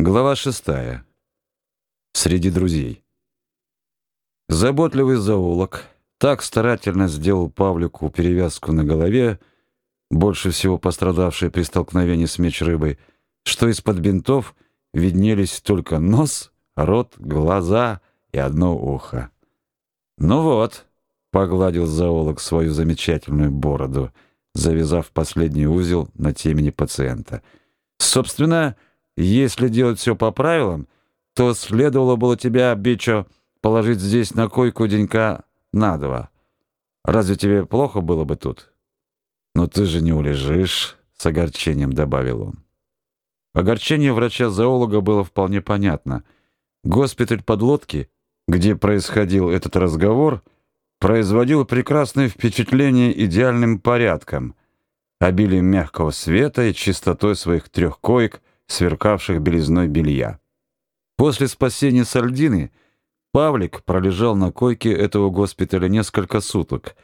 Глава шестая. Среди друзей. Заботливый зоолог так старательно сделал Павлику перевязку на голове, больше всего пострадавшей при столкновении с меч-рыбой, что из-под бинтов виднелись только нос, рот, глаза и одно ухо. «Ну вот», — погладил зоолог свою замечательную бороду, завязав последний узел на темени пациента. «Собственно, — если делать все по правилам, то следовало было тебя, Бичо, положить здесь на койку денька на два. Разве тебе плохо было бы тут? Но ты же не улежишь, с огорчением добавил он. Огорчение врача-зоолога было вполне понятно. Госпиталь подлодки, где происходил этот разговор, производил прекрасное впечатление идеальным порядком, обилием мягкого света и чистотой своих трех коек, сверкавших белизной белья. После спасения Сальдины Павлик пролежал на койке этого госпиталя несколько суток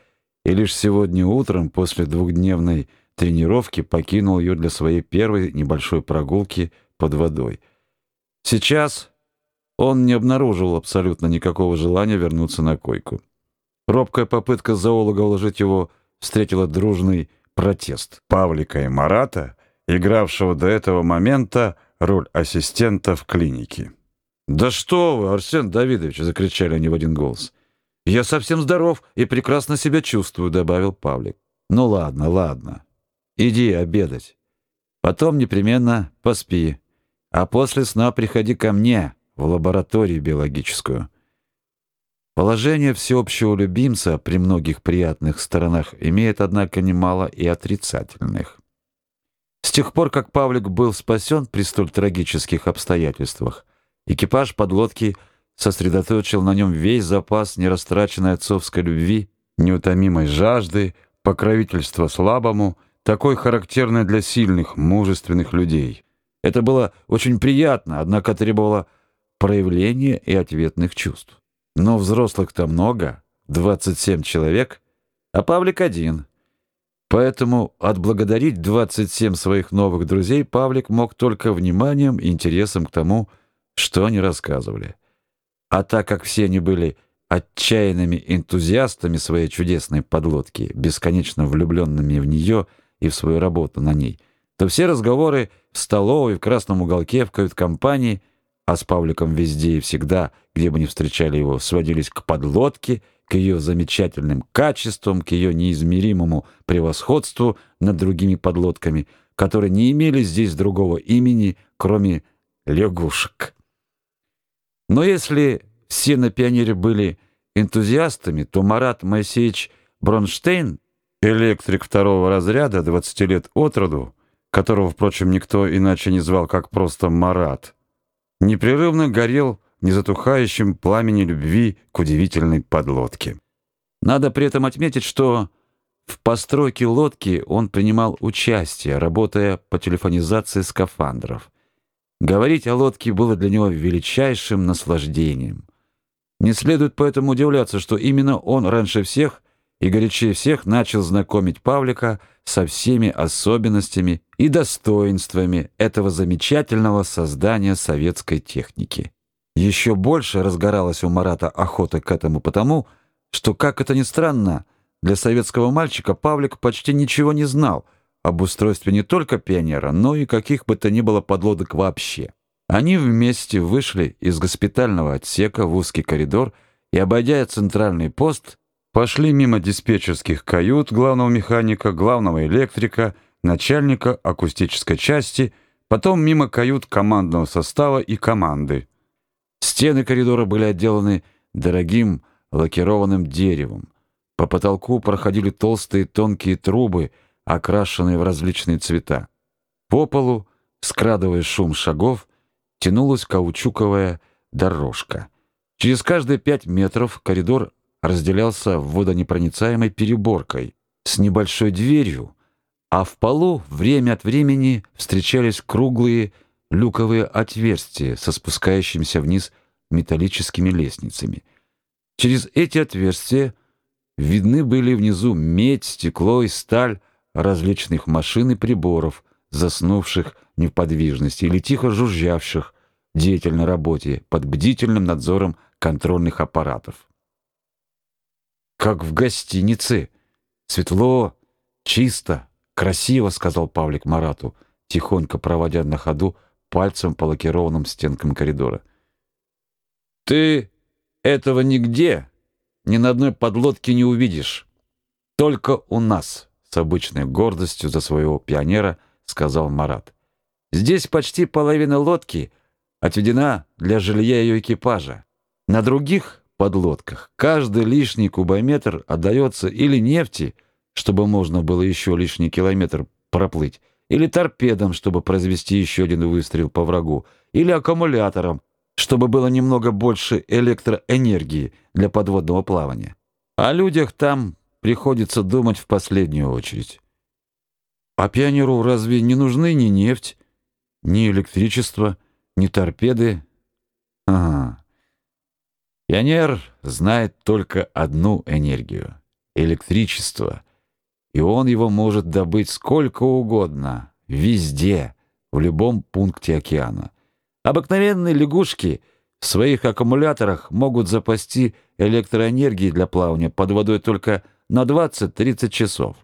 и лишь сегодня утром после двухдневной тренировки покинул ее для своей первой небольшой прогулки под водой. Сейчас он не обнаружил абсолютно никакого желания вернуться на койку. Робкая попытка зоолога уложить его встретила дружный протест. Павлика и Марата игравшего до этого момента роль ассистента в клинике. «Да что вы, Арсен Давидович!» — закричали они в один голос. «Я совсем здоров и прекрасно себя чувствую», — добавил Павлик. «Ну ладно, ладно. Иди обедать. Потом непременно поспи. А после сна приходи ко мне в лабораторию биологическую». Положение всеобщего любимца при многих приятных сторонах имеет, однако, немало и отрицательных. Тех пор, как Павлик был спасен при столь трагических обстоятельствах, экипаж подлодки сосредоточил на нем весь запас нерастраченной отцовской любви, неутомимой жажды, покровительства слабому, такой характерной для сильных, мужественных людей. Это было очень приятно, однако требовало проявления и ответных чувств. Но взрослых-то много, 27 человек, а Павлик один — Поэтому отблагодарить 27 своих новых друзей Павлик мог только вниманием и интересом к тому, что они рассказывали. А так как все они были отчаянными энтузиастами своей чудесной подлодки, бесконечно влюбленными в нее и в свою работу на ней, то все разговоры в столовой, в красном уголке, в кают-компании, а с Павликом везде и всегда, где бы ни встречали его, сводились к подлодке — к ее замечательным качествам, к ее неизмеримому превосходству над другими подлодками, которые не имели здесь другого имени, кроме лягушек. Но если все на пионере были энтузиастами, то Марат Моисеевич Бронштейн, электрик второго разряда, 20 лет от роду, которого, впрочем, никто иначе не звал, как просто Марат, непрерывно горел незатухающем пламени любви к удивительной подлодке. Надо при этом отметить, что в постройке лодки он принимал участие, работая по телефонизации скафандров. Говорить о лодке было для него величайшим наслаждением. Не следует поэтому удивляться, что именно он раньше всех и горячее всех начал знакомить Павлика со всеми особенностями и достоинствами этого замечательного создания советской техники. Еще больше разгоралась у Марата охота к этому потому, что, как это ни странно, для советского мальчика Павлик почти ничего не знал об устройстве не только пионера, но и каких бы то ни было подлодок вообще. Они вместе вышли из госпитального отсека в узкий коридор и, обойдя центральный пост, пошли мимо диспетчерских кают главного механика, главного электрика, начальника акустической части, потом мимо кают командного состава и команды. Стены коридора были отделаны дорогим лакированным деревом. По потолку проходили толстые тонкие трубы, окрашенные в различные цвета. По полу, скрадывая шум шагов, тянулась каучуковая дорожка. Через каждые пять метров коридор разделялся водонепроницаемой переборкой с небольшой дверью, а в полу время от времени встречались круглые люковые отверстия со спускающимися вниз металлическими лестницами. Через эти отверстия видны были внизу медь, стекло и сталь различных машин и приборов, заснувших в неподвижности или тихо жужжавших, деятельной работе под бдительным надзором контрольных аппаратов. Как в гостинице. Светло, чисто, красиво, сказал Павлик Марату, тихонько проводя на ходу пальцем по лакированным стенкам коридора. Ты этого нигде, ни на одной подлодке не увидишь. Только у нас, с обычной гордостью за своего пионера, сказал Марат. Здесь почти половина лодки отведена для жилья ее экипажа. На других подлодках каждый лишний кубометр отдается или нефти, чтобы можно было еще лишний километр проплыть, или торпедам, чтобы произвести еще один выстрел по врагу, или аккумуляторам, чтобы было немного больше электроэнергии для подводного плавания. О людях там приходится думать в последнюю очередь. А пионеру разве не нужны ни нефть, ни электричество, ни торпеды? Ага. Пионер знает только одну энергию электричество, и он его может добыть сколько угодно, везде, в любом пункте океана. Обыкновенные лягушки в своих аккумуляторах могут запасти электроэнергии для плавания под водой только на 20-30 часов.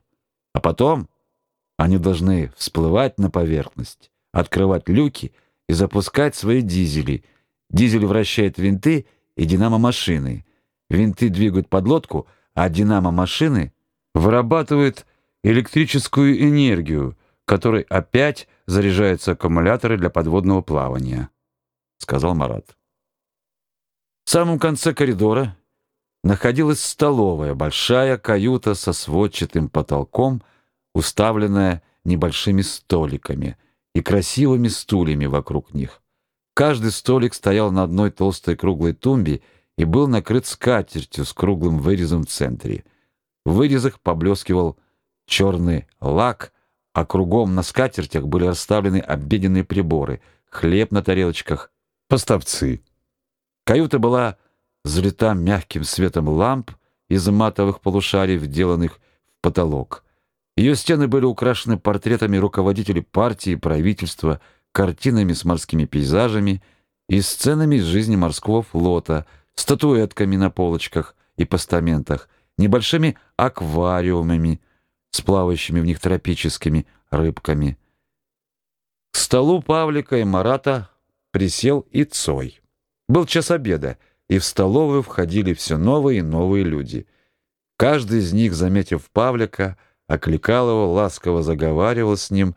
А потом они должны всплывать на поверхность, открывать люки и запускать свои дизели. Дизель вращает винты и динамо-машины. Винты двигают подлодку, а динамо-машины вырабатывают электрическую энергию, которой опять заряжаются аккумуляторы для подводного плавания, сказал Марат. В самом конце коридора находилась столовая, большая каюта со сводчатым потолком, уставленная небольшими столиками и красивыми стульями вокруг них. Каждый столик стоял на одной толстой круглой тумбе и был накрыт скатертью с круглым вырезом в центре. В вырезах поблескивал черный лак, а кругом на скатертях были расставлены обеденные приборы, хлеб на тарелочках, поставцы. Каюта была залита мягким светом ламп из матовых полушарий, вделанных в потолок. Ее стены были украшены портретами руководителей партии и правительства, картинами с морскими пейзажами и сценами из жизни морского флота, статуэтками на полочках и постаментах, небольшими аквариумами с плавающими в них тропическими рыбками. К столу Павлика и Марата присел и Цой. Был час обеда, и в столовую входили все новые и новые люди. Каждый из них, заметив Павлика, окликал его, ласково заговаривал с ним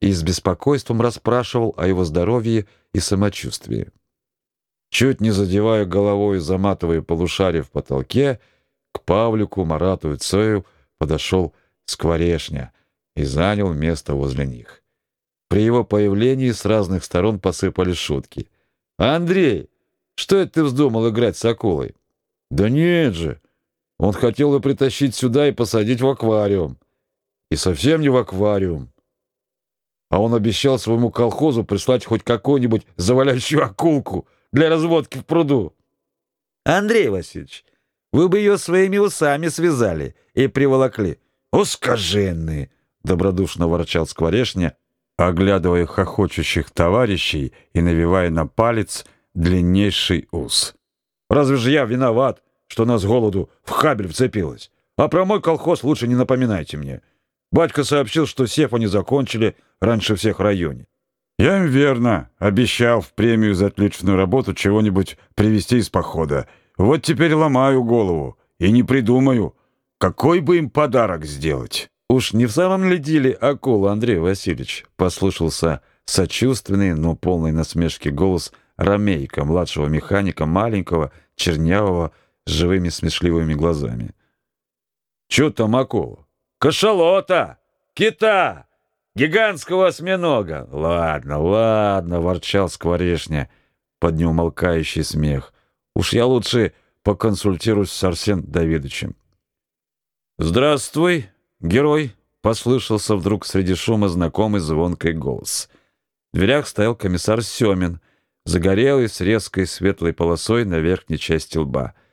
и с беспокойством расспрашивал о его здоровье и самочувствии. Чуть не задевая головой заматывая полушарие в потолке, Павлику, Марату и Цою подошел Скворешня и занял место возле них. При его появлении с разных сторон посыпались шутки. «Андрей, что это ты вздумал играть с акулой?» «Да нет же! Он хотел ее притащить сюда и посадить в аквариум. И совсем не в аквариум. А он обещал своему колхозу прислать хоть какую-нибудь завалящую акулку для разводки в пруду. Андрей Васильевич, вы бы ее своими усами связали и приволокли. Ускаженные, добродушно ворчал Скворешня, оглядывая хохочущих товарищей и навивая на палец длиннейший ус. Разве же я виноват, что нас голоду в хабель вцепилось? А про мой колхоз лучше не напоминайте мне. Батька сообщил, что сев они закончили раньше всех в районе. Я им верно обещал в премию за отличную работу чего-нибудь привезти из похода. Вот теперь ломаю голову и не придумаю, какой бы им подарок сделать. Уж не в самом ли деле акула, Андрей Васильевич? Послышался сочувственный, но полный насмешки голос Ромейка, младшего механика, маленького, чернявого, с живыми смешливыми глазами. Чё там акула? Кашалота! Кита! Гигантского осьминога! Ладно, ладно, ворчал Скворешня под неумолкающий смех. Уж я лучше поконсультируюсь с Арсен Давидовичем. «Здравствуй, герой!» — послышался вдруг среди шума знакомый звонкий голос. В дверях стоял комиссар Семин, загорелый, с резкой светлой полосой на верхней части лба —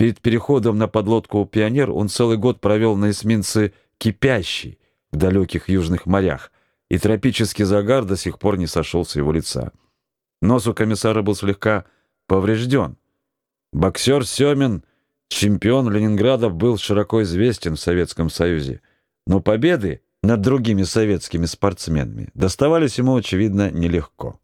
Перед переходом на подлодку «Пионер» он целый год провел на эсминце «Кипящий» в далеких южных морях, и тропический загар до сих пор не сошел с его лица. Нос у комиссара был слегка поврежден. Боксер Семин, чемпион Ленинграда, был широко известен в Советском Союзе, но победы над другими советскими спортсменами доставались ему, очевидно, нелегко.